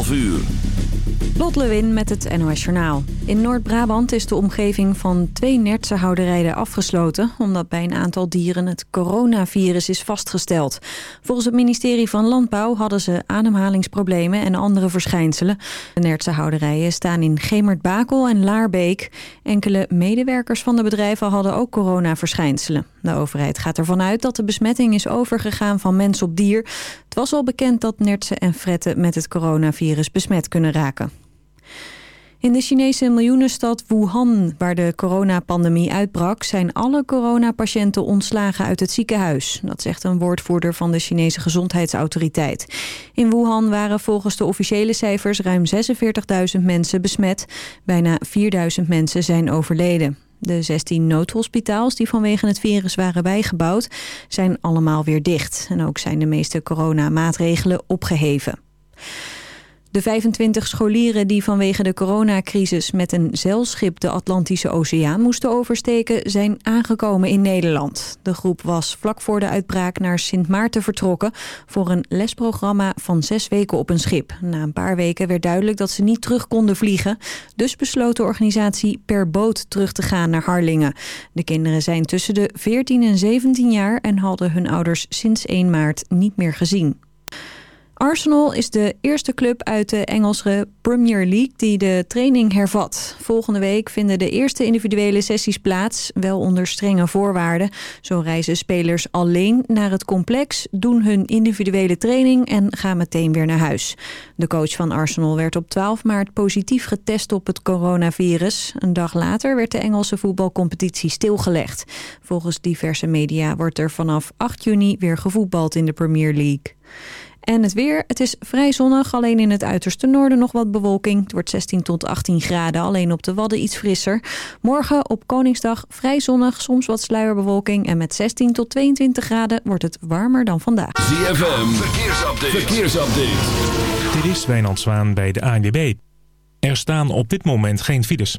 11 uur. Lot Lewin met het NOS Journaal. In Noord-Brabant is de omgeving van twee nertse houderijen afgesloten... omdat bij een aantal dieren het coronavirus is vastgesteld. Volgens het ministerie van Landbouw hadden ze ademhalingsproblemen en andere verschijnselen. De nertse houderijen staan in Gemert-Bakel en Laarbeek. Enkele medewerkers van de bedrijven hadden ook coronaverschijnselen. De overheid gaat ervan uit dat de besmetting is overgegaan van mens op dier. Het was al bekend dat nertsen en fretten met het coronavirus besmet kunnen raken. In de Chinese miljoenenstad Wuhan, waar de coronapandemie uitbrak... zijn alle coronapatiënten ontslagen uit het ziekenhuis. Dat zegt een woordvoerder van de Chinese gezondheidsautoriteit. In Wuhan waren volgens de officiële cijfers ruim 46.000 mensen besmet. Bijna 4.000 mensen zijn overleden. De 16 noodhospitaals die vanwege het virus waren bijgebouwd... zijn allemaal weer dicht. En ook zijn de meeste coronamaatregelen opgeheven. De 25 scholieren die vanwege de coronacrisis met een zeilschip de Atlantische Oceaan moesten oversteken zijn aangekomen in Nederland. De groep was vlak voor de uitbraak naar Sint Maarten vertrokken voor een lesprogramma van zes weken op een schip. Na een paar weken werd duidelijk dat ze niet terug konden vliegen. Dus besloot de organisatie per boot terug te gaan naar Harlingen. De kinderen zijn tussen de 14 en 17 jaar en hadden hun ouders sinds 1 maart niet meer gezien. Arsenal is de eerste club uit de Engelse Premier League die de training hervat. Volgende week vinden de eerste individuele sessies plaats, wel onder strenge voorwaarden. Zo reizen spelers alleen naar het complex, doen hun individuele training en gaan meteen weer naar huis. De coach van Arsenal werd op 12 maart positief getest op het coronavirus. Een dag later werd de Engelse voetbalcompetitie stilgelegd. Volgens diverse media wordt er vanaf 8 juni weer gevoetbald in de Premier League. En het weer, het is vrij zonnig, alleen in het uiterste noorden nog wat bewolking. Het wordt 16 tot 18 graden, alleen op de Wadden iets frisser. Morgen op Koningsdag vrij zonnig, soms wat sluierbewolking. En met 16 tot 22 graden wordt het warmer dan vandaag. ZFM, verkeersupdate. verkeersupdate. Dit is Wijnand Zwaan bij de ANWB. Er staan op dit moment geen files.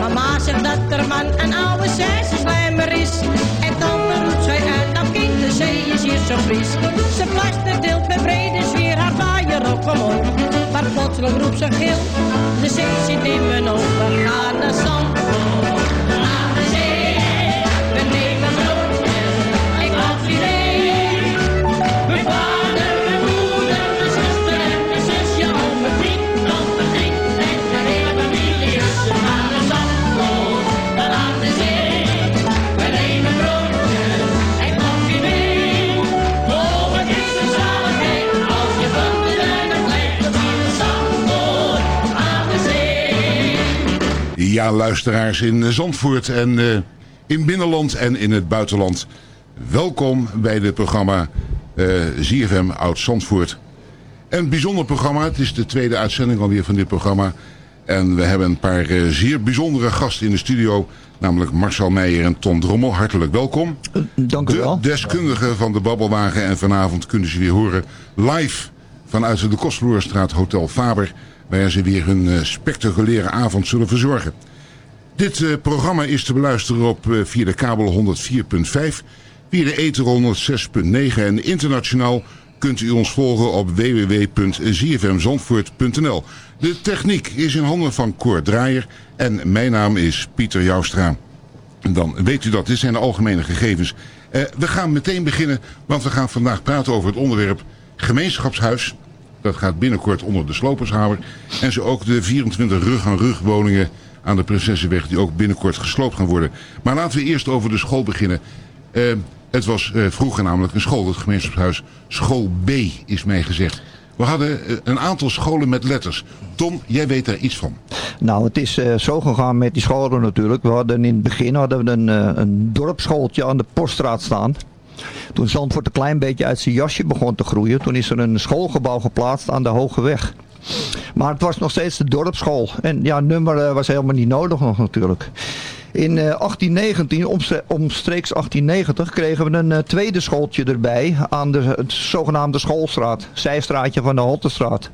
Mama zegt dat er man een oude slijmer is. En tante roept zij uit, dat kind, de zee is hier zo fris. Ze plaster deelt met brede sfeer haar vaaier op omhoog. Maar plotseling roept ze gil, de zee zit in mijn ogen. Gaan naar Zandvoort, luisteraars in Zandvoort en eh, in binnenland en in het buitenland. Welkom bij het programma eh ZFM Oud Zandvoort. Een bijzonder programma. Het is de tweede uitzending alweer van dit programma. En we hebben een paar eh, zeer bijzondere gasten in de studio. Namelijk Marcel Meijer en Ton Drommel. Hartelijk welkom. Dank u de wel. deskundigen van de Babbelwagen. En vanavond kunnen ze weer horen live vanuit de Kostverlorenstraat Hotel Faber. Waar ze weer hun eh, spectaculaire avond zullen verzorgen. Dit eh, programma is te beluisteren op, eh, via de kabel 104.5, via de ether 106.9 en internationaal kunt u ons volgen op www.zfmzandvoort.nl. De techniek is in handen van Cor Draaier en mijn naam is Pieter Joustra. En dan weet u dat, dit zijn de algemene gegevens. Eh, we gaan meteen beginnen, want we gaan vandaag praten over het onderwerp gemeenschapshuis. Dat gaat binnenkort onder de slopershamer. En zo ook de 24 rug-aan-rug woningen aan de Prinsessenweg die ook binnenkort gesloopt gaan worden. Maar laten we eerst over de school beginnen. Eh, het was eh, vroeger namelijk een school, het gemeenschapshuis. School B is mij gezegd. We hadden eh, een aantal scholen met letters. Tom, jij weet daar iets van. Nou, het is zo gegaan met die scholen natuurlijk. We hadden in het begin hadden we een, een dorpsschooltje aan de Poststraat staan. Toen Zandvoort een klein beetje uit zijn jasje begon te groeien, toen is er een schoolgebouw geplaatst aan de Hoge Weg. Maar het was nog steeds de dorpsschool. En ja, nummer eh, was helemaal niet nodig nog natuurlijk. In eh, 1819, omstre- omstreeks 1890, kregen we een eh, tweede schooltje erbij aan de zogenaamde schoolstraat. Zijstraatje van de Holtestraat.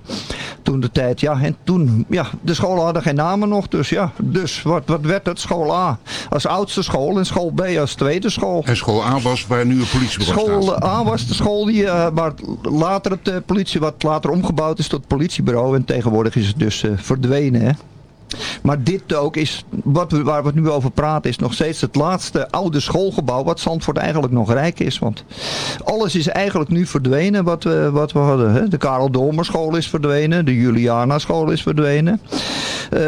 Toen de tijd, ja. En toen, ja, de scholen hadden geen namen nog. Dus ja, dus wat, wat werd het? School A als oudste school en school B als tweede school. En school A was waar nu een politiebureau School staat. A was de school die, eh, waar later het eh, politie, wat later omgebouwd is tot politiebureau. En tegenwoordig is het dus eh, verdwenen. Hè? Maar dit ook is, wat we, waar we het nu over praten, is nog steeds het laatste oude schoolgebouw wat Zandvoort eigenlijk nog rijk is. Want alles is eigenlijk nu verdwenen wat we, wat we hadden. Hè? De Karel Domerschool is verdwenen, de Juliana school is verdwenen. Eh,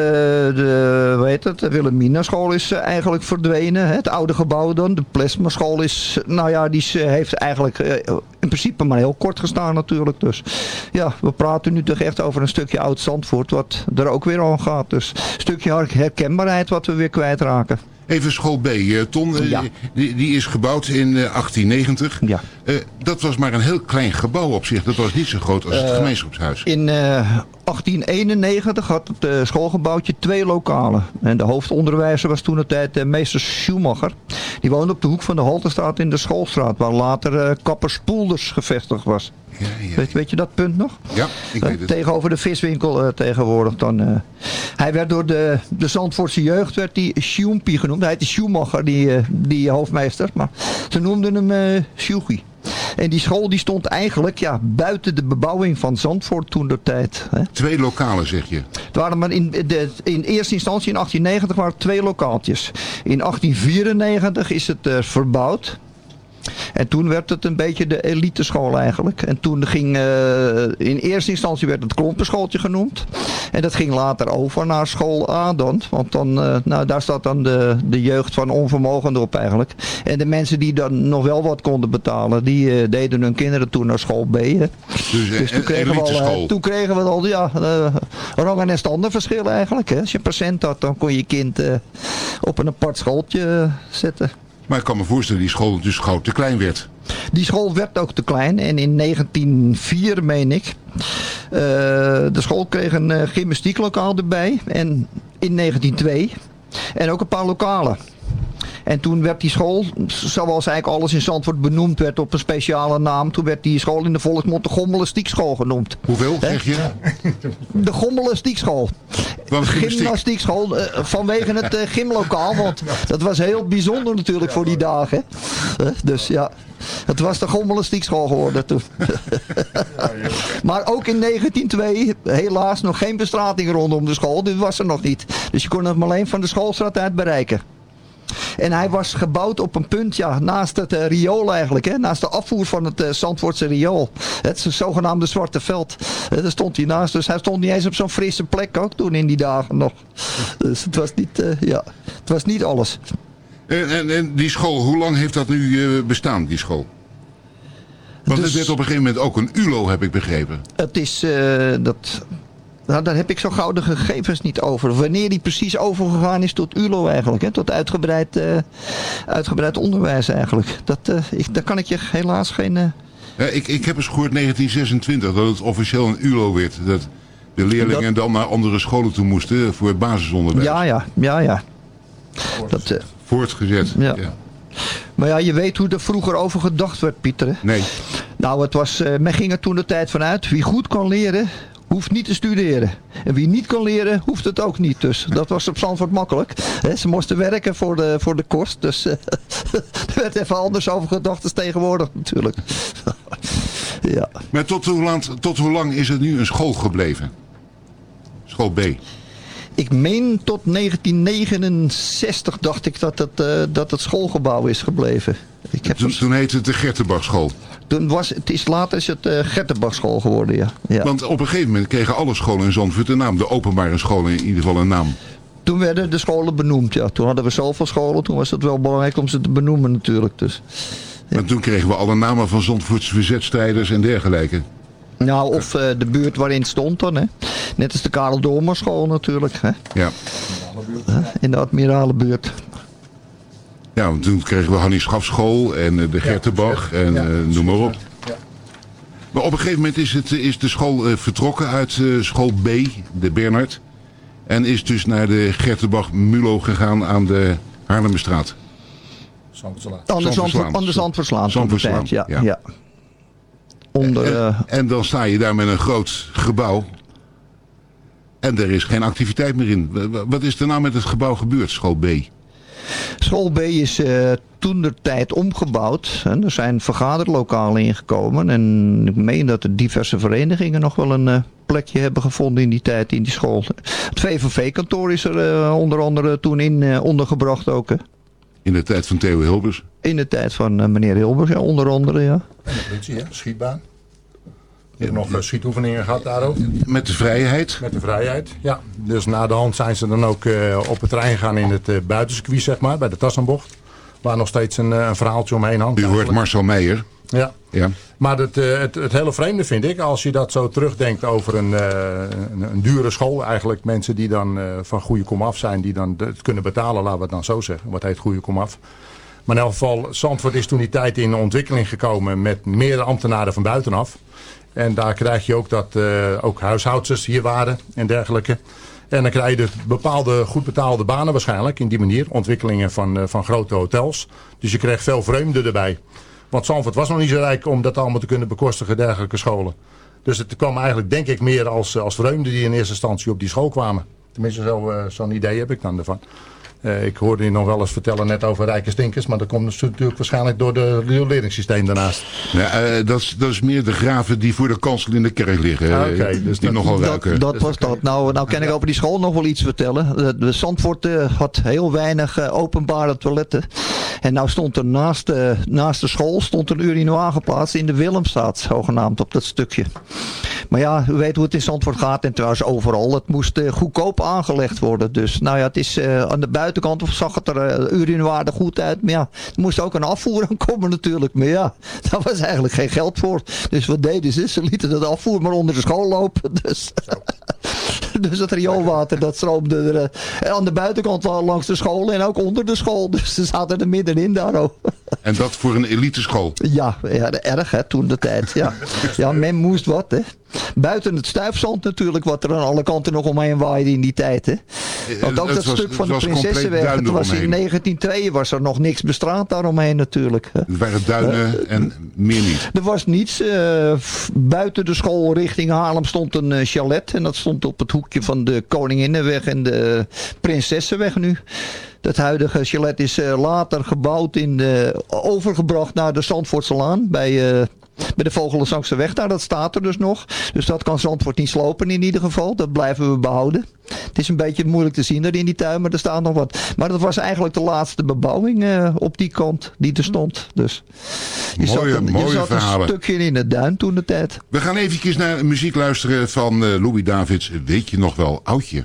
de, weet het, de Wilhelmina school is eh, eigenlijk verdwenen. Hè? Het oude gebouw dan, de Plasma school is, nou ja, die eh, heeft eigenlijk in principe maar heel kort gestaan natuurlijk. Dus ja, we praten nu toch echt over een stukje oud Zandvoort wat er ook weer aan gaat. Dus een stukje her- herkenbaarheid wat we weer kwijtraken. Even school B. eh, Ton, eh, Ja. die, die is gebouwd in eh, 1890. Ja. Eh, dat was maar een heel klein gebouw op zich. Dat was niet zo groot als het gemeenschapshuis. In eh, 1891 had het schoolgebouwtje twee lokalen. En de hoofdonderwijzer was toen de tijd meester Schumacher. Die woonde op de hoek van de Haltestraat in de Schoolstraat. Waar later eh Kapper Spoelders gevestigd was. Ja, Weet, weet je dat punt nog? ja, ik Eh, weet het. tegenover de viswinkel eh, tegenwoordig dan. eh. hij werd door de, de Zandvoortse jeugd werd die Sjoempie genoemd. Hij heette Schumacher, die, die hoofdmeester. Maar ze noemden hem Sjoegie. En die school die stond eigenlijk ja, buiten de bebouwing van Zandvoort toen de tijd. Hè. Twee lokalen zeg je. Het waren maar in, de, in eerste instantie in 1890 waren het twee lokaaltjes. In 1894 is het verbouwd. En toen werd het een beetje de eliteschool eigenlijk. En toen ging, eh, in eerste instantie werd het klompenschooltje genoemd. En dat ging later over naar school A dan. Want dan, eh, nou, daar staat dan de, de jeugd van onvermogenden op eigenlijk. En de mensen die dan nog wel wat konden betalen, die eh, deden hun kinderen toen naar school B. Hè. Dus, Dus toen kregen, we al, toen kregen we al ja, eh, rang- en standenverschil eigenlijk. Hè. Als je een procent had, dan kon je kind op een apart schooltje zetten. Maar ik kan me voorstellen die school dus gauw te klein werd. Die school werd ook te klein en in 1904, meen ik, eh, de school kreeg een eh, gymnastieklokaal erbij en in 1902 en ook een paar lokalen. En toen werd die school, zoals eigenlijk alles in Zandvoort benoemd werd op een speciale naam. Toen werd die school in de volksmond de Gommelastiek-school genoemd. Hoeveel Hè? zeg je? De Gommelastiek-school. Wat gymnastiek? Gymnastiekschool, eh, vanwege het eh, gymlokaal. Want dat was heel bijzonder natuurlijk voor die dagen. Eh, dus ja, het was de Gommelastiek-school geworden toen. maar ook in 1902 helaas nog geen bestrating rondom de school. Dit was er nog niet. Dus je kon hem alleen van de schoolstraat uit bereiken. En hij was gebouwd op een punt ja, naast het eh, riool eigenlijk. Hè, naast de afvoer van het eh, Zandvoortse riool. Het zogenaamde Zwarte Veld. Eh, daar stond hij naast. Dus hij stond niet eens op zo'n frisse plek ook toen in die dagen nog. Dus het was niet, ja, het was niet alles. En, en, en die school, hoe lang heeft dat nu bestaan, die school? Want Dus- het werd op een gegeven moment ook een ULO, heb ik begrepen. Het is, dat, nou, daar heb ik zo gauw de gegevens niet over. Wanneer die precies overgegaan is tot ULO eigenlijk. Hè? Tot uitgebreid, eh, uitgebreid onderwijs eigenlijk. Dat, eh, ik, daar kan ik je helaas geen... eh, Ja, ik, ik heb eens gehoord 1926 dat het officieel een ULO werd. Dat de leerlingen dan naar andere scholen toe moesten voor het basisonderwijs. Ja, ja, ja, ja. Dat, eh, Voortgezet. Ja. maar ja, je weet hoe er vroeger over gedacht werd, Pieter. Hè? Nee. Nou, het was, eh, men ging er toen de tijd vanuit. Wie goed kan leren, hoeft niet te studeren. En wie niet kan leren, hoeft het ook niet. Dus dat was op Zandvoort makkelijk. Ze moesten werken voor de, voor de kost. Dus eh, er werd even anders over gedacht als tegenwoordig natuurlijk. ja. Maar tot hoe, lang, tot hoe lang is het nu een school gebleven? School B. Ik meen tot 1969 dacht ik dat het, eh, dat het schoolgebouw is gebleven. Ik heb Toen, toen heette het de Gertenbachschool. Toen was, het is later is het uh, Gertenbachschool geworden, ja. ja. Want op een gegeven moment kregen alle scholen in Zandvoort een naam. De openbare scholen in ieder geval een naam. Toen werden de scholen benoemd, ja. Toen hadden we zoveel scholen, toen was het wel belangrijk om ze te benoemen natuurlijk. Dus. En toen kregen we alle namen van Zandvoortse verzetstrijders en dergelijke. Nou, of uh, de buurt waarin het stond dan, hè. Net als de Karel Domerschool natuurlijk, hè. Ja. In de Admiralenbuurt. Ja, want toen kregen we Hannie Schafschool en uh, de Gertenbach en uh, noem maar op. Ja. Maar op een gegeven moment is, het, is de school uh, vertrokken uit school B, de Bernhard. En is dus naar de Gertenbach Mulo gegaan aan de Haarlemmerstraat. Aan de Zandvoort, aan de Zandvoortslaan. Zandvoortslaan, ja. ja. ja. Onder, en, en, dan sta je daar met een groot gebouw. En er is geen activiteit meer in. Wat is er nou met het gebouw gebeurd, school B? School B is uh, toen de tijd omgebouwd. En er zijn vergaderlokalen ingekomen. En ik meen dat de diverse verenigingen nog wel een uh, plekje hebben gevonden in die tijd in die school. Het VVV-kantoor is er uh, onder andere toen in ondergebracht ook. Hè. In de tijd van Theo Hilbers? In de tijd van meneer Hilbers, ja, onder andere, ja. En de politie, hè? schietbaan. Je hebt nog schietoefeningen gehad daar ook. Met de vrijheid? Met de vrijheid, ja. Dus na de hand zijn ze dan ook uh, op het terrein gegaan in het uh, buitencircuit, zeg maar, bij de Tassenbocht. Waar nog steeds een, een verhaaltje omheen hangt. U hoort Marcel Meijer. Ja. ja. Maar het, het, het, hele vreemde vind ik, als je dat zo terugdenkt over een, een, een dure school. Eigenlijk mensen die dan van goede komaf zijn, die dan het kunnen betalen, laten we het dan zo zeggen. Wat heet goede komaf. Maar in elk geval, Zandvoort is toen die tijd in ontwikkeling gekomen met meerdere ambtenaren van buitenaf. En daar krijg je ook dat uh, ook huishoudsters hier waren en dergelijke. En dan krijg je dus bepaalde goed betaalde banen waarschijnlijk in die manier. Ontwikkelingen van, uh, van grote hotels. Dus je kreeg veel vreemden erbij. Want Zandvoort was nog niet zo rijk om dat allemaal te kunnen bekostigen, dergelijke scholen. Dus het kwam eigenlijk denk ik meer als, als vreemden die in eerste instantie op die school kwamen. Tenminste zo'n zo idee heb ik dan ervan. Uh, ik hoorde je nog wel eens vertellen net over rijke stinkers. Maar dat komt dus natuurlijk waarschijnlijk door het rioleringssysteem daarnaast. Ja, uh, dat, is, dat is meer de graven die voor de kansel in de kerk liggen. Ah, okay, dus die dat, nogal dat, ruiken. dat was dat. Nou, nou kan ik over die school nog wel iets vertellen. De, de Zandvoort uh, had heel weinig uh, openbare toiletten. En nou stond er naast, uh, naast de school stond een urinoir geplaatst in de Willemstraat, zogenaamd op dat stukje. Maar ja, u weet hoe het in Zandvoort gaat en trouwens overal. Het moest uh, goedkoop aangelegd worden. Dus nou ja, het is uh, aan de buitenkant zag het er uh, urinoir er goed uit. Maar ja, er moest ook een afvoer aan komen natuurlijk. Maar ja, daar was eigenlijk geen geld voor. Dus wat deden ze? Ze lieten dat afvoer maar onder de school lopen. Dus, dus het rioolwater dat stroomde er aan de buitenkant langs de school en ook onder de school. Dus ze zaten er middenin daar ook. En dat voor een eliteschool. Ja, ja erg hè, toen de tijd. Ja. ja, men moest wat hè. Buiten het stuifzand natuurlijk, wat er aan alle kanten nog omheen waaide in die tijd hè. Want ook dat was- stuk van de Prinsessenweg, was in eromheen. 1902 was er nog niks bestraat daaromheen natuurlijk. Het waren duinen en meer niet. Er was niets. eh, buiten de school richting Haarlem stond een eh, chalet. En dat stond op het hoekje van de Koninginnenweg en de Prinsessenweg nu. Dat huidige chalet is eh, later gebouwd in de, overgebracht naar de Zandvoortse Laan bij, eh, bij de Vogelenzangse weg. Daar, dat staat er dus nog. Dus dat kan Zandvoort niet slopen in ieder geval. Dat blijven we behouden. Het is een beetje moeilijk te zien er in die tuin, maar er staat nog wat. Maar dat was eigenlijk de laatste bebouwing eh, op die kant die er stond. Dus je Mooie, zat, een, je mooie een stukje in de duin toen de tijd. We gaan eventjes naar muziek luisteren van eh, Louis Davids. Weet je nog wel, oudje?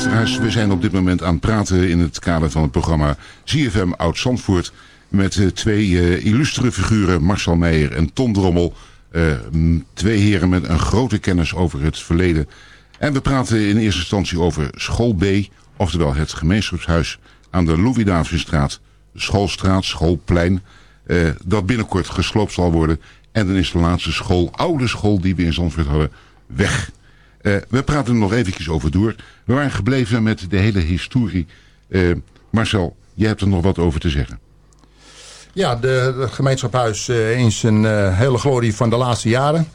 Luisteraars, we zijn op dit moment aan het praten in het kader van het programma ZFM Oud-Zandvoort. Met eh, twee eh, illustere figuren, Marcel Meijer en Ton Drommel. Eh, twee heren met een grote kennis over het verleden. En we praten in eerste instantie over School B, oftewel het gemeenschapshuis aan de Louis Schoolstraat, Schoolplein. dat binnenkort gesloopt zal worden. En dan is de laatste school, oude school die we in Zandvoort hadden, weg. Eh, we praten er nog eventjes over door. We waren gebleven met de hele historie. Eh, Marcel, jij hebt er nog wat over te zeggen. Ja, de, het gemeenschapshuis eh, is een hele glorie van de laatste jaren.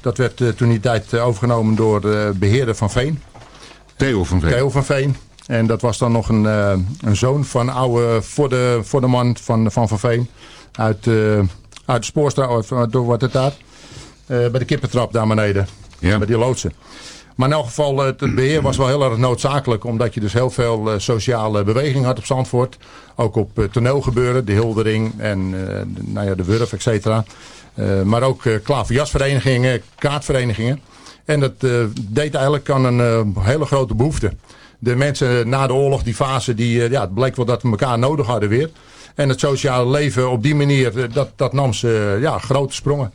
Dat werd toen die tijd overgenomen door de beheerder van Veen. Theo van Veen. Theo van Veen. En dat was dan nog een, een zoon van oude voor de, voor de man van, van Van Veen. Uit, Uit de spoorstraat, of door wat het daar. Bij de kippentrap daar beneden. Bij die loodsen. Maar in elk geval, het het beheer was wel heel erg noodzakelijk. Omdat je dus heel veel eh, sociale beweging had op Zandvoort. Ook op eh, toneelgebeuren, de Hildering en eh, nou ja, de Wurf, et cetera. Eh, maar ook klaverjasverenigingen, kaartverenigingen. En dat eh, deed eigenlijk aan een eh, hele grote behoefte. De mensen na de oorlog, die fase, die, eh, ja, het bleek wel dat we elkaar nodig hadden weer. En het sociale leven op die manier, eh, dat, dat nam ze eh, ja, grote sprongen.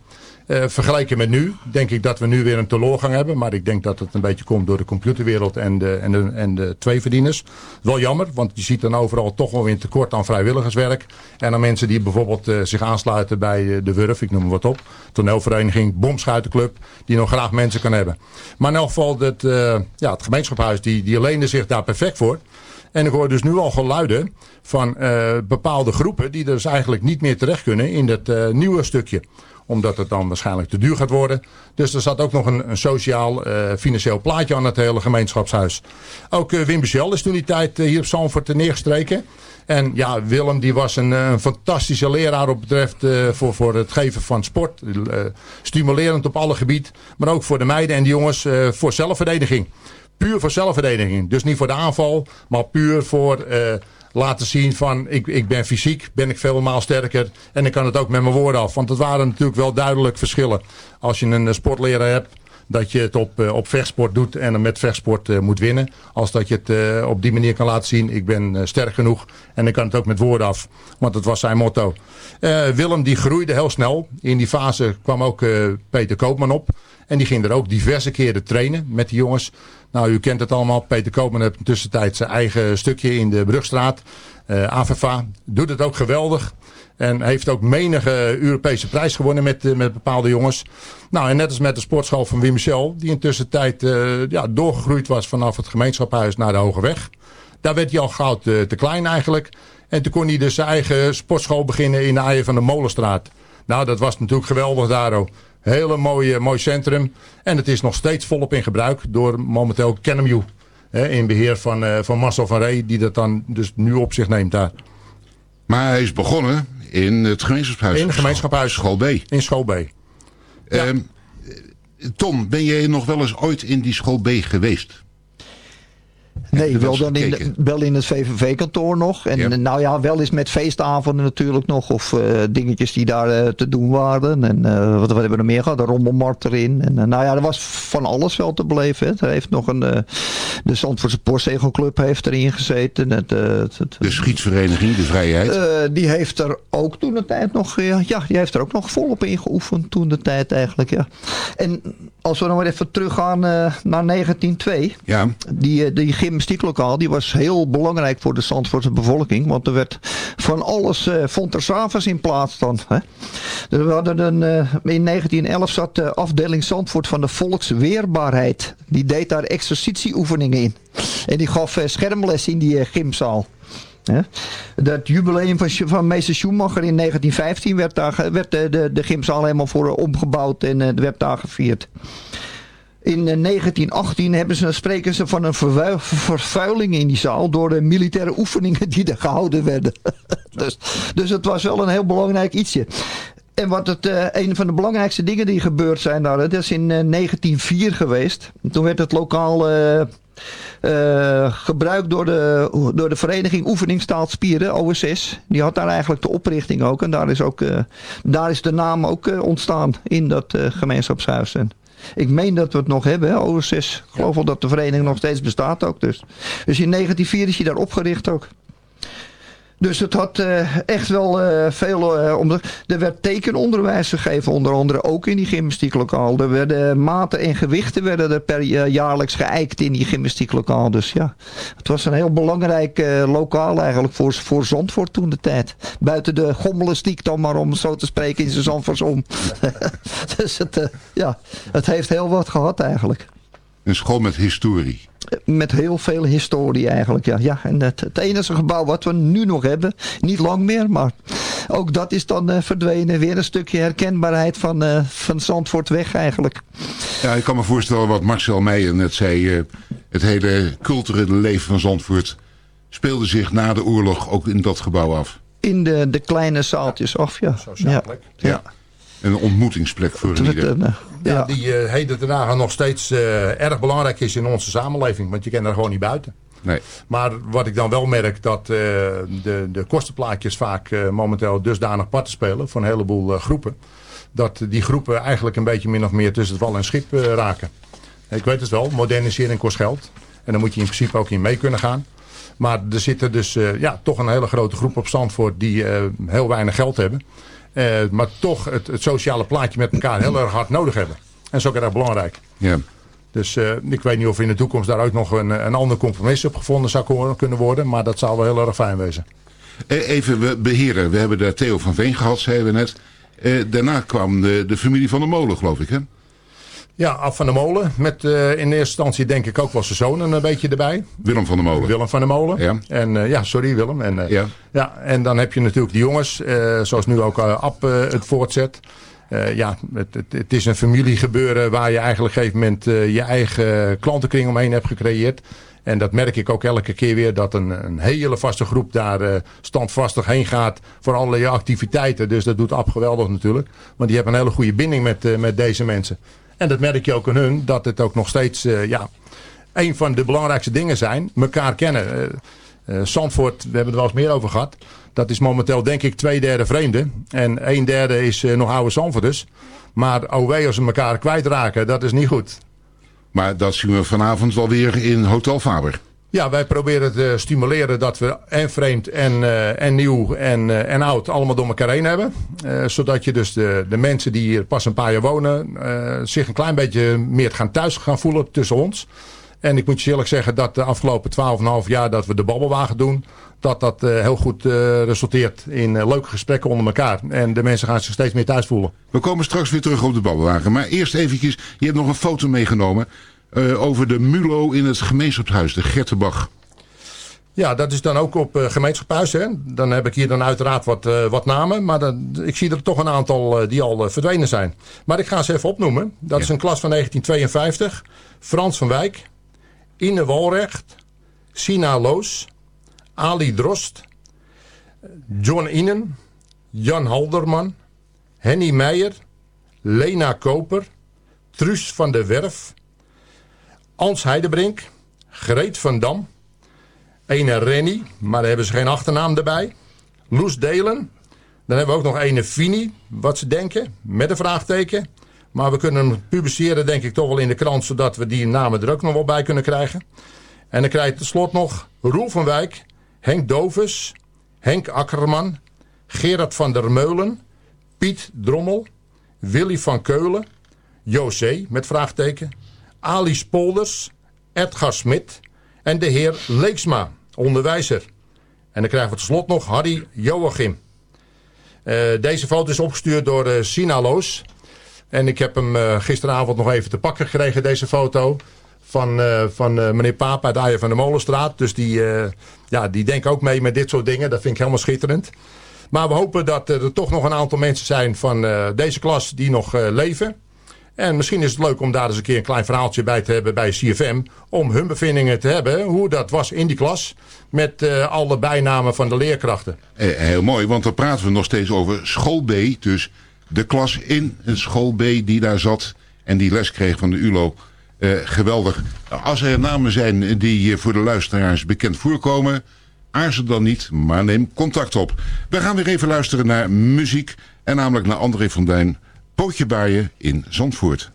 Eh, vergeleken met nu, denk ik dat we nu weer een teleurgang hebben. Maar ik denk dat het een beetje komt door de computerwereld en de, en de, en de tweeverdieners. Wel jammer, want je ziet dan overal toch wel weer een tekort aan vrijwilligerswerk. En aan mensen die bijvoorbeeld eh, zich aansluiten bij eh, de Wurf, ik noem wat op. Toneelvereniging, Bomschuitenclub, die nog graag mensen kan hebben. Maar in elk geval, het, ja, het gemeenschapshuis, die, die leende zich daar perfect voor. En ik hoor dus nu al geluiden van bepaalde groepen die dus eigenlijk niet meer terecht kunnen in dat nieuwe stukje omdat het dan waarschijnlijk te duur gaat worden. Dus er zat ook nog een, sociaal, eh, financieel plaatje aan het hele gemeenschapshuis. Ook eh, Wim Michel is toen die tijd eh, hier op Zandvoort neergestreken. En ja, Willem die was een, fantastische leraar op betreft voor, voor het geven van sport. Stimulerend op alle gebied. Maar ook voor de meiden en de jongens voor zelfverdediging. Puur voor zelfverdediging. Dus niet voor de aanval, maar puur voor laten zien van ik, ik ben fysiek, ben ik veel maal sterker. En ik kan het ook met mijn woorden af. Want het waren natuurlijk wel duidelijk verschillen. Als je een eh, sportleraar hebt, dat je het op, eh, op vechtsport doet en met vechtsport eh, moet winnen. Als dat je het eh, op die manier kan laten zien, ik ben sterk genoeg en ik kan het ook met woorden af. Want dat was zijn motto. Willem die groeide heel snel. In die fase kwam ook Peter Koopman op. En die ging er ook diverse keren trainen met die jongens. Nou, u kent het allemaal. Peter Koopman heeft tussentijd zijn eigen stukje in de Brugstraat. Eh AVFA doet het ook geweldig. En heeft ook menige Europese prijs gewonnen met, eh, met bepaalde jongens. Nou, en net als met de sportschool van Wim Michel. Die intussen tijd eh, ja, doorgegroeid was vanaf het gemeenschaphuis naar de Hoge Weg. Daar werd hij al gauw te, klein eigenlijk. En toen kon hij dus zijn eigen sportschool beginnen in de Aaien van de Molenstraat. Nou, dat was natuurlijk geweldig daar. Hele mooie, mooi centrum. En het is nog steeds volop in gebruik door momenteel Kenemju. In beheer van, eh, van Marcel van Rey, die dat dan dus nu op zich neemt daar. Maar hij is begonnen in het gemeenschapshuis. In het gemeenschapshuis. School B. In school B. Ehm, Tom, ben jij nog wel eens ooit in die school B geweest? Nee, wel dan in, gekeken? de- wel in het VVV-kantoor nog. En Ja. nou ja, wel eens met feestavonden natuurlijk nog. Of eh, dingetjes die daar eh, te doen waren. En eh, wat, wat hebben we er meer gehad? De rommelmarkt erin. En, nou ja, er was van alles wel te beleven. hè. Er heeft nog een... de Zandvoortse Postzegelclub heeft erin gezeten. Het, het, het- De schietsvereniging, de vrijheid. die heeft er ook toen de tijd nog, ja, die heeft er ook nog volop in geoefend toen de tijd eigenlijk, ja. En als we dan maar even teruggaan naar 1902. ja. Die, die gymnastieklokaal die was heel belangrijk voor de Zandvoortse bevolking. Want er werd van alles, vond er s'avonds in plaats dan. Hè. Dus hadden een, eh, in 1911 zat de afdeling Zandvoort van de Volksweerbaarheid. Die deed daar exercitieoefeningen in. En die gaf eh, schermles in die gymzaal. Hè? Dat jubileum van, van meester Schumacher in 1915 werd, daar, werd de, de, de gymzaal helemaal voor omgebouwd en werd daar gevierd. In eh, 1918 hebben ze, spreken ze van een vervuiling in die zaal door de militaire oefeningen die er gehouden werden. dus, dus het was wel een heel belangrijk ietsje. En wat het, eh, een van de belangrijkste dingen die gebeurd zijn daar, dat is in eh, 1904 geweest. Toen werd het lokaal eh, eh, gebruikt door de, door de vereniging Oefeningstaal Spieren, OSS. Die had daar eigenlijk de oprichting ook. En daar is, ook, eh, daar is de naam ook eh, ontstaan in dat eh, gemeenschapshuis. Ik meen dat we het nog hebben, hè, OSS. Ik geloof wel dat de vereniging nog steeds bestaat ook. Dus, dus in 1904 is hij daar opgericht ook. Dus het had eh, echt wel eh, veel... eh, om de, er werd tekenonderwijs gegeven, onder andere ook in die gymnastieklokaal. Er werden maten en gewichten werden er per jaarlijks geëikt in die gymnastieklokaal. Dus ja, het was een heel belangrijk lokaal eigenlijk voor, voor Zandvoort toen de tijd. Buiten de gommelastiek dan maar om zo te spreken in zijn Zandvoorts om. dus het, ja, het heeft heel wat gehad eigenlijk. Een school met historie. Met heel veel historie eigenlijk, ja. ja en het, het enige gebouw wat we nu nog hebben, niet lang meer, maar ook dat is dan eh, verdwenen. Weer een stukje herkenbaarheid van, eh, van Zandvoort weg eigenlijk. Ja, ik kan me voorstellen wat Marcel Meijer net zei. eh, het hele culturele leven van Zandvoort speelde zich na de oorlog ook in dat gebouw af. in de, de kleine zaaltjes af, ja. ja. Ja. Een ontmoetingsplek voor een ieder. eh, Ja, die eh, heden ten dagen nog steeds eh, erg belangrijk is in onze samenleving. Want je kan er gewoon niet buiten. Nee. Maar wat ik dan wel merk, dat eh, de, de kostenplaatjes vaak momenteel dusdanig parten spelen voor een heleboel groepen. Dat die groepen eigenlijk een beetje min of meer tussen het wal en schip raken. Ik weet het wel, modernisering kost geld. En daar moet je in principe ook in mee kunnen gaan. Maar er zitten dus ja, toch een hele grote groep op Zandvoort die eh, heel weinig geld hebben. Eh, maar toch het, het sociale plaatje met elkaar heel erg hard nodig hebben. En dat is ook erg belangrijk. Ja. Dus eh, ik weet niet of in de toekomst daar ook nog een, een ander compromis op gevonden zou kunnen worden. Maar dat zou wel heel erg fijn wezen. Eh, Even we beheren, we hebben daar Theo van Veen gehad, zeiden we net. Daarna kwam de, de familie van de molen, geloof ik, hè? Ja, Af van de Molen. Met eh, in eerste instantie denk ik ook wel zijn zoon een beetje erbij. Willem van der Molen. Willem van der Molen. Ja. En eh, ja, sorry Willem. En, eh, Ja. ja, en dan heb je natuurlijk de jongens, zoals nu ook Ab het voortzet. Ja, het, het, het is een familiegebeuren waar je eigenlijk op een gegeven moment je eigen klantenkring omheen hebt gecreëerd. En dat merk ik ook elke keer weer, dat een, een hele vaste groep daar eh, standvastig heen gaat voor allerlei activiteiten. Dus dat doet Ab geweldig natuurlijk. Want die hebben een hele goede binding met, met deze mensen. En dat merk je ook aan hun, dat het ook nog steeds, eh, ja, een van de belangrijkste dingen zijn, elkaar kennen. Eh, Zandvoort, we hebben het wel eens meer over gehad. Dat is momenteel denk ik twee derde vreemden. En een derde is nog oude Zandvoorters. Maar OW als ze elkaar kwijtraken, dat is niet goed. Maar dat zien we vanavond wel weer in Hotel Faber. Ja, wij proberen te stimuleren dat we en vreemd en, eh, en nieuw en, eh, en oud allemaal door elkaar heen hebben. Eh, zodat je dus de, de mensen die hier pas een paar jaar wonen zich een klein beetje meer gaan thuis gaan voelen tussen ons. En ik moet je eerlijk zeggen dat de afgelopen 12,5 jaar dat we de babbelwagen doen, dat dat heel goed resulteert in leuke gesprekken onder elkaar. En de mensen gaan zich steeds meer thuis voelen. We komen straks weer terug op de babbelwagen. Maar eerst eventjes, je hebt nog een foto meegenomen... eh, over de Mulo in het gemeenschapshuis, de Gertebach. Ja, dat is dan ook op uh, gemeenschapshuis. Hè. Dan heb ik hier dan uiteraard wat, eh, wat namen. Maar dan, ik zie er toch een aantal die al verdwenen zijn. Maar ik ga ze even opnoemen. Dat is een klas van 1952. Frans van Wijk. Ine Walrecht. Sina Loos. Ali Drost. John Inen. Jan Halderman. Henny Meijer. Lena Koper. Truus van der Werf. Ans Heidebrink. Greet van Dam. Ene Rennie, maar daar hebben ze geen achternaam erbij. Loes Delen. Dan hebben we ook nog ene Fini, wat ze denken, met een vraagteken. Maar we kunnen hem publiceren, denk ik, toch wel in de krant... zodat we die namen er ook nog wel bij kunnen krijgen. En dan krijg je tenslotte nog Roel van Wijk... Henk Dovus, Henk Akkerman... Gerard van der Meulen... Piet Drommel... Willy van Keulen... José, met vraagteken... Ali Spolders... Edgar Smit... en de heer Leeksma, onderwijzer. En dan krijgen we tot slot nog Harry Joachim. Eh, deze foto is opgestuurd door eh Sinaloos. En ik heb hem eh, gisteravond nog even te pakken gekregen, deze foto. Van, van meneer Paap uit Aaien van de Molenstraat. Dus die, ja, die denken ook mee met dit soort dingen. Dat vind ik helemaal schitterend. Maar we hopen dat er toch nog een aantal mensen zijn van deze klas die nog leven. En misschien is het leuk om daar eens een keer een klein verhaaltje bij te hebben bij CFM. Om hun bevindingen te hebben, hoe dat was in die klas. Met eh, alle bijnamen van de leerkrachten. Eh, heel mooi, want dan praten we nog steeds over school B. Dus de klas in school B die daar zat en die les kreeg van de ULO. Eh, geweldig. Als er namen zijn die voor de luisteraars bekend voorkomen... aarzel dan niet, maar neem contact op. We gaan weer even luisteren naar muziek. En namelijk naar André van Duin. Pootje baaien in Zandvoort.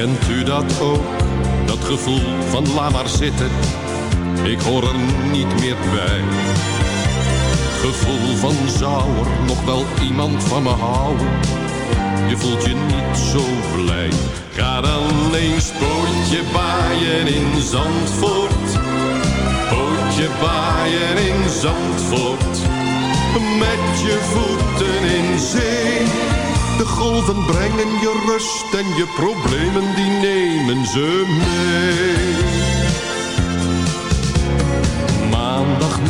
Kent u dat ook? Dat gevoel van laat maar zitten. Ik hoor er niet meer bij. Gevoel van zou er nog wel iemand van me houden. Je voelt je niet zo blij. Ga dan eens pootje baaien in Zandvoort. Pootje baaien in Zandvoort. Met je voeten in zee. De golven brengen je rust en je problemen die nemen ze mee.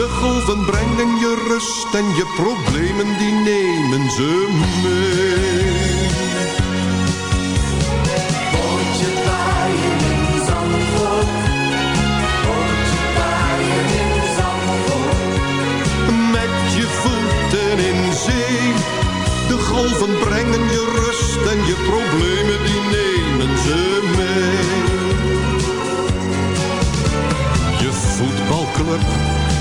De golven brengen je rust en je problemen die nemen ze mee. Pootje baaien in Zandvoort. Pootje baaien in Zandvoort. Met je voeten in zee. De golven brengen je rust en je problemen die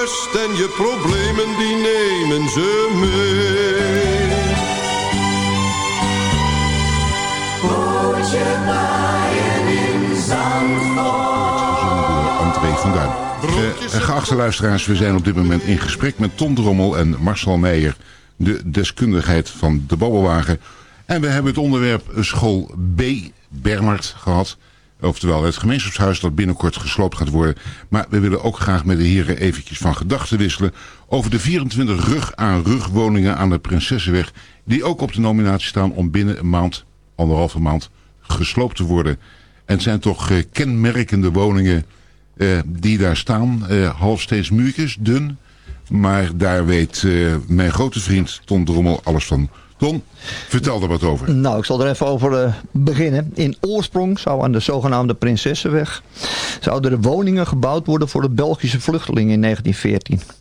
rust en je problemen die nemen ze mee. Baaien in Zandvoort. André van Duin. Eh, geachte luisteraars, we zijn op dit moment in gesprek met Ton Drommel en Marcel Meijer, de deskundigheid van de Babbelwagen. En we hebben het onderwerp school B, Bernard, gehad. Oftewel het gemeenschapshuis dat binnenkort gesloopt gaat worden. Maar we willen ook graag met de heren eventjes van gedachten wisselen... over de 24 rug-aan-rug woningen aan de Prinsessenweg... die ook op de nominatie staan om binnen een maand, anderhalve maand, gesloopt te worden. En het zijn toch eh, kenmerkende woningen eh, die daar staan. Eh, half steeds muurtjes, dun. Maar daar weet eh, mijn grote vriend Ton Drommel alles van. Ton, vertel er wat over. Nou, ik zal er even over eh, beginnen. In oorsprong zou aan de zogenaamde Prinsessenweg... zouden er woningen gebouwd worden voor de Belgische vluchtelingen in 1914.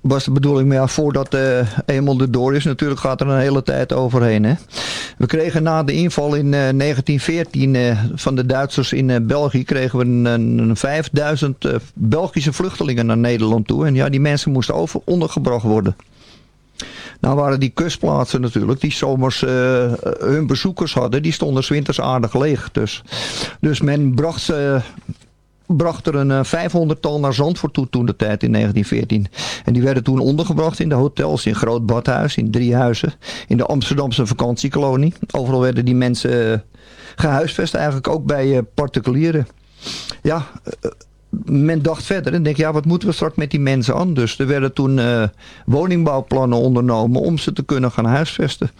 Was de bedoeling, maar ja, voordat uh, eenmaal de door is, natuurlijk gaat er een hele tijd overheen. Hè? We kregen na de inval in eh, 1914 eh, van de Duitsers in eh, België, kregen we een, een 5000 eh, Belgische vluchtelingen naar Nederland toe. En ja, die mensen moesten over, ondergebracht worden. Nou waren die kustplaatsen natuurlijk, die zomers eh, hun bezoekers hadden, die stonden winters aardig leeg. Dus, dus men bracht ze bracht er een 500-tal naar Zandvoort toe toen de tijd in 1914. En die werden toen ondergebracht in de hotels in Groot Badhuis, in Driehuizen, in de Amsterdamse vakantiekolonie. Overal werden die mensen eh, gehuisvest, eigenlijk ook bij eh, particulieren. Ja, eh, men dacht verder en denk ja, wat moeten we straks met die mensen aan? Dus er werden toen eh, woningbouwplannen ondernomen om ze te kunnen gaan huisvesten.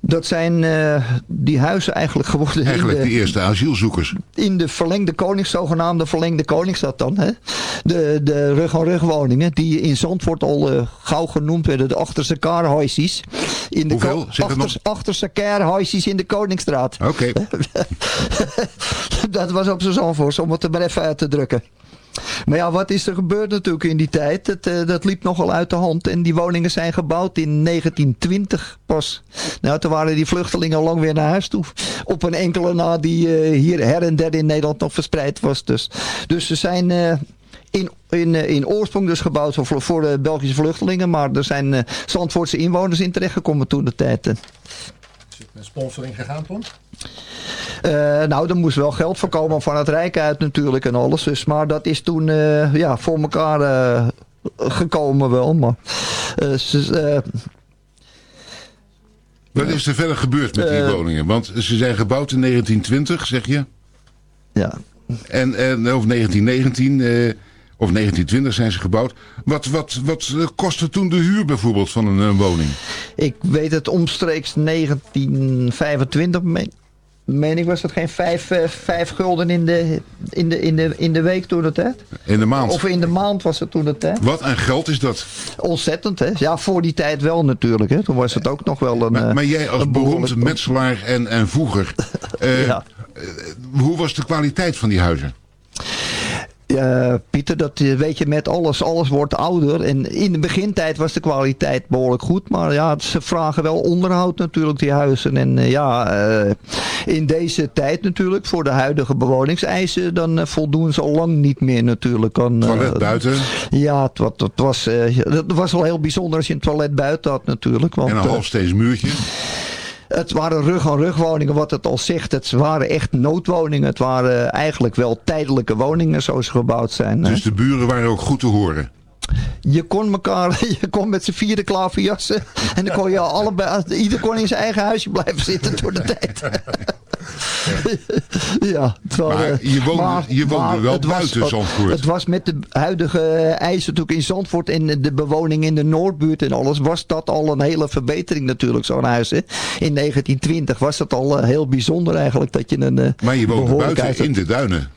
Dat zijn eh, die huizen eigenlijk geworden Eigenlijk de, de eerste asielzoekers. in de verlengde konings, zogenaamde verlengde koningsstad dan. Hè? De, de rug-aan-rug woningen die in Zandvoort al eh, gauw genoemd werden. De achterse kaarhuisjes. In de Hoeveel? Achters, achterse kaarhuisjes in de Koningsstraat. Oké. dat was op zijn Zandvoort, om het er maar even uit te drukken. Maar ja, wat is er gebeurd natuurlijk in die tijd? Het, eh, dat liep nogal uit de hand. En die woningen zijn gebouwd in 1920 pas. Nou, toen waren die vluchtelingen al lang weer naar huis toe. Op een enkele na die eh, hier her en der in Nederland nog verspreid was. Dus, dus ze zijn... eh, in, in, in oorsprong dus gebouwd voor, voor de Belgische vluchtelingen. Maar er zijn eh Zandvoortse inwoners in terechtgekomen toen de tijd. Sponsoring gegaan, Tom? Eh, nou, er moest wel geld voor komen van het Rijk uit natuurlijk en alles. Dus, maar dat is toen eh, ja, voor elkaar eh, gekomen wel. Maar, eh, eh, Wat is er verder gebeurd met die woningen? Want ze zijn gebouwd in 1920, zeg je? Ja. En, en of 1919 eh, of 1920 zijn ze gebouwd. Wat, wat, wat eh, kostte toen de huur bijvoorbeeld van een, eh, woning? ik weet het omstreeks 1925, meen, meen ik, was dat geen vijf, eh, vijf gulden in de, in, de, in, de, in de week toen tijd? In de maand. Of in de maand was het toen tijd? Wat een geld is dat? Ontzettend, hè? Ja, voor die tijd wel natuurlijk, hè? Toen was het ook nog wel een... Maar, maar jij als beroemd metselaar en, en voeger. Ja. hoe was de kwaliteit van die huizen? Ja, Pieter, dat eh, weet je met alles. Alles wordt ouder. En in de begintijd was de kwaliteit behoorlijk goed. Maar ja, ze vragen wel onderhoud natuurlijk, die huizen. En eh, ja, eh, in deze tijd natuurlijk, voor de huidige bewoningseisen, dan eh, voldoen ze al lang niet meer natuurlijk aan... eh, Toilet buiten. Ja, het, wa- het was, eh, het was al heel bijzonder als je een toilet buiten had natuurlijk. Want, En een eh, halfsteens muurtje. Het waren rug-aan-rug woningen, wat het al zegt. Het waren echt noodwoningen. Het waren eigenlijk wel tijdelijke woningen zoals ze gebouwd zijn. Dus de buren waren ook goed te horen. Je kon elkaar, je kon met z'n vierde klaverjassen. En dan kon je allebei, ieder kon in zijn eigen huisje blijven zitten door de tijd. ja, het was, Maar eh, je woonde- maar- je woonde wel was- buiten Zandvoort. Het was met de huidige eisen natuurlijk in Zandvoort en de bewoning in de Noordbuurt en alles, was dat al een hele verbetering natuurlijk, zo'n huis. Hè. In 1920 was het al eh, heel bijzonder eigenlijk dat je een eh, Maar je woonde buiten in de duinen.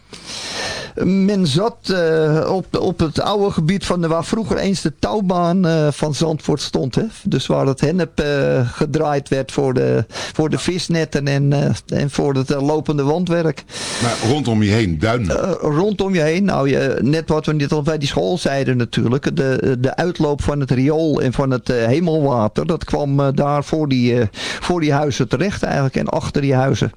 Men zat eh, op, op het oude gebied van de, waar vroeger eens de touwbaan eh, van Zandvoort stond. Hè? Dus waar het hennep eh, gedraaid werd voor de, voor de visnetten en, en voor het lopende wandwerk. Maar rondom je heen duinen. Rondom je heen, nou je, net wat we net al bij die school zeiden natuurlijk, de, de uitloop van het riool en van het hemelwater, dat kwam daar voor die, voor die huizen terecht eigenlijk en achter die huizen.